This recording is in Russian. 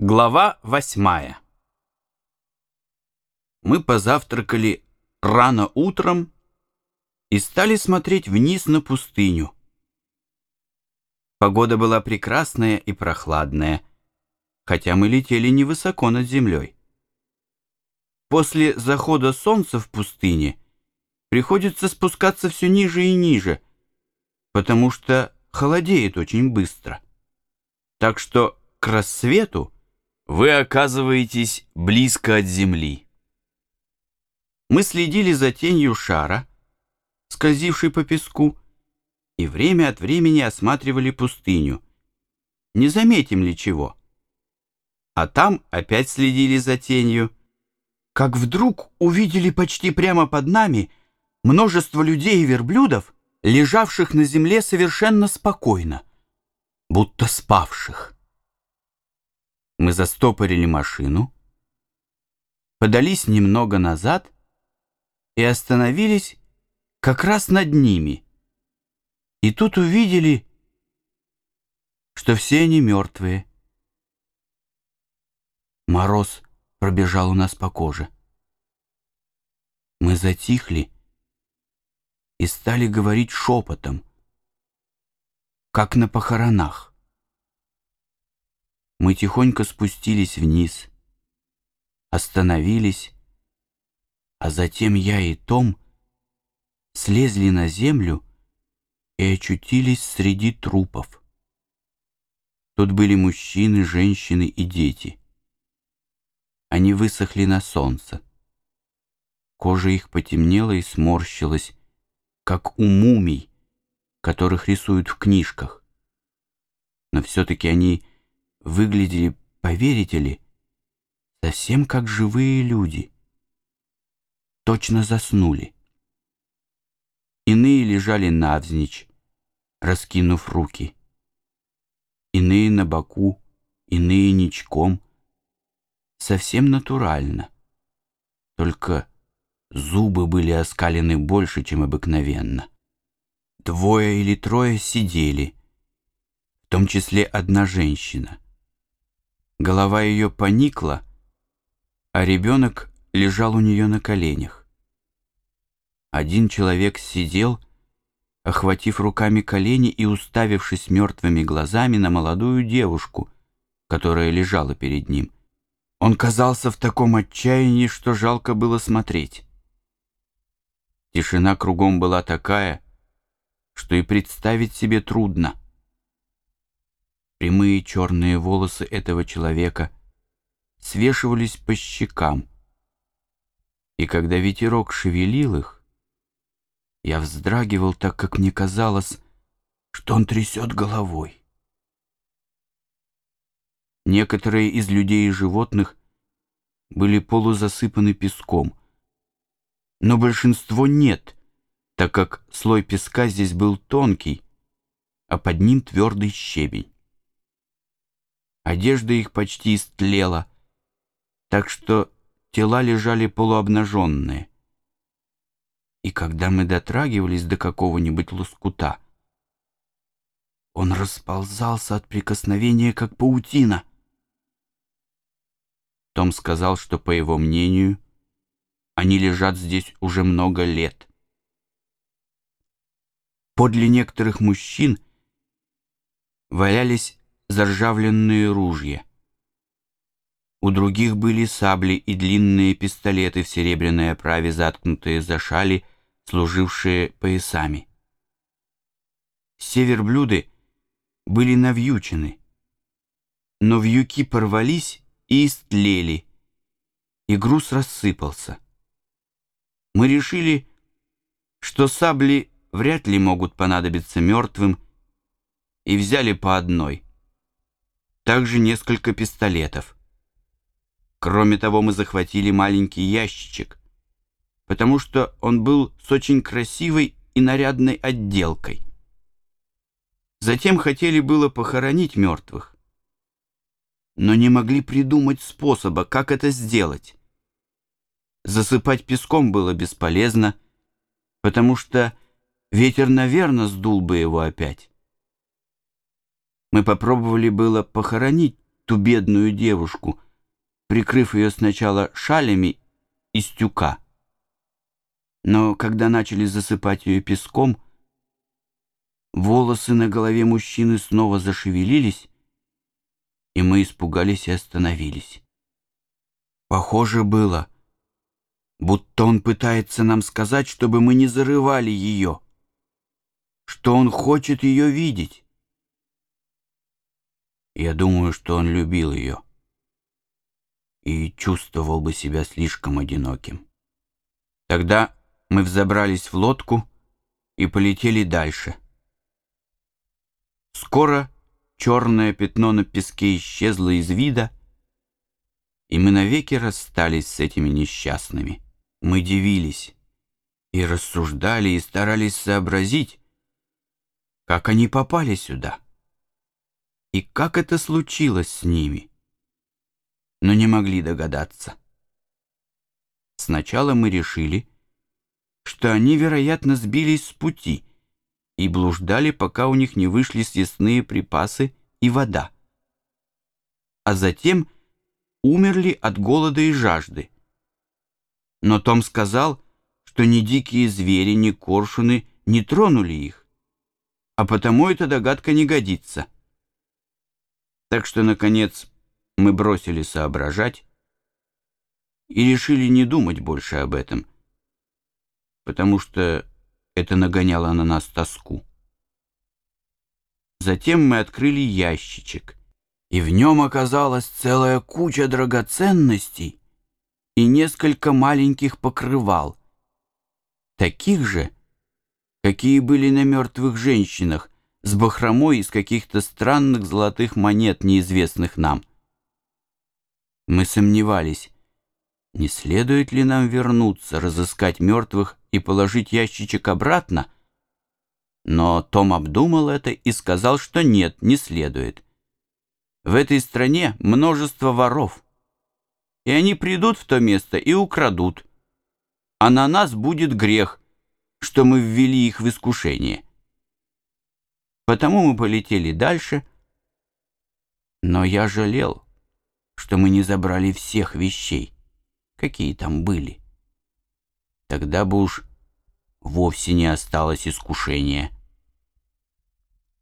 Глава восьмая Мы позавтракали рано утром и стали смотреть вниз на пустыню. Погода была прекрасная и прохладная, хотя мы летели невысоко над землей. После захода солнца в пустыне приходится спускаться все ниже и ниже, потому что холодеет очень быстро. Так что к рассвету вы оказываетесь близко от Земли. Мы следили за тенью шара, скользившей по песку, и время от времени осматривали пустыню. Не заметим ли чего? А там опять следили за тенью, как вдруг увидели почти прямо под нами множество людей и верблюдов, лежавших на земле совершенно спокойно, будто спавших. Мы застопорили машину, подались немного назад и остановились как раз над ними. И тут увидели, что все они мертвые. Мороз пробежал у нас по коже. Мы затихли и стали говорить шепотом, как на похоронах. Мы тихонько спустились вниз, остановились, а затем я и Том слезли на землю и очутились среди трупов. Тут были мужчины, женщины и дети. Они высохли на солнце. Кожа их потемнела и сморщилась, как у мумий, которых рисуют в книжках. Но все-таки они выглядели, поверите ли, совсем как живые люди. Точно заснули. Иные лежали навзничь, раскинув руки. Иные на боку, иные ничком. Совсем натурально. Только зубы были оскалены больше, чем обыкновенно. Двое или трое сидели, в том числе одна женщина — Голова ее поникла, а ребенок лежал у нее на коленях. Один человек сидел, охватив руками колени и уставившись мертвыми глазами на молодую девушку, которая лежала перед ним. Он казался в таком отчаянии, что жалко было смотреть. Тишина кругом была такая, что и представить себе трудно. Прямые черные волосы этого человека свешивались по щекам, и когда ветерок шевелил их, я вздрагивал так, как мне казалось, что он трясет головой. Некоторые из людей и животных были полузасыпаны песком, но большинство нет, так как слой песка здесь был тонкий, а под ним твердый щебень. Одежда их почти истлела, так что тела лежали полуобнаженные. И когда мы дотрагивались до какого-нибудь лоскута, он расползался от прикосновения, как паутина. Том сказал, что, по его мнению, они лежат здесь уже много лет. Подле некоторых мужчин валялись заржавленные ружья. У других были сабли и длинные пистолеты в серебряной оправе, заткнутые за шали, служившие поясами. Все верблюды были навьючены, но вьюки порвались и истлели, и груз рассыпался. Мы решили, что сабли вряд ли могут понадобиться мертвым, и взяли по одной — также несколько пистолетов. Кроме того, мы захватили маленький ящичек, потому что он был с очень красивой и нарядной отделкой. Затем хотели было похоронить мертвых, но не могли придумать способа, как это сделать. Засыпать песком было бесполезно, потому что ветер, наверное, сдул бы его опять. Мы попробовали было похоронить ту бедную девушку, прикрыв ее сначала шалями из тюка. Но когда начали засыпать ее песком, волосы на голове мужчины снова зашевелились, и мы испугались и остановились. Похоже было, будто он пытается нам сказать, чтобы мы не зарывали ее, что он хочет ее видеть. Я думаю, что он любил ее и чувствовал бы себя слишком одиноким. Тогда мы взобрались в лодку и полетели дальше. Скоро черное пятно на песке исчезло из вида, и мы навеки расстались с этими несчастными. Мы дивились и рассуждали и старались сообразить, как они попали сюда и как это случилось с ними, но не могли догадаться. Сначала мы решили, что они, вероятно, сбились с пути и блуждали, пока у них не вышли съестные припасы и вода. А затем умерли от голода и жажды. Но Том сказал, что ни дикие звери, ни коршуны не тронули их, а потому эта догадка не годится. Так что, наконец, мы бросили соображать и решили не думать больше об этом, потому что это нагоняло на нас тоску. Затем мы открыли ящичек, и в нем оказалась целая куча драгоценностей и несколько маленьких покрывал, таких же, какие были на мертвых женщинах, с бахромой из каких-то странных золотых монет, неизвестных нам. Мы сомневались, не следует ли нам вернуться, разыскать мертвых и положить ящичек обратно? Но Том обдумал это и сказал, что нет, не следует. В этой стране множество воров, и они придут в то место и украдут, а на нас будет грех, что мы ввели их в искушение. Потому мы полетели дальше, но я жалел, что мы не забрали всех вещей, какие там были. Тогда бы уж вовсе не осталось искушения.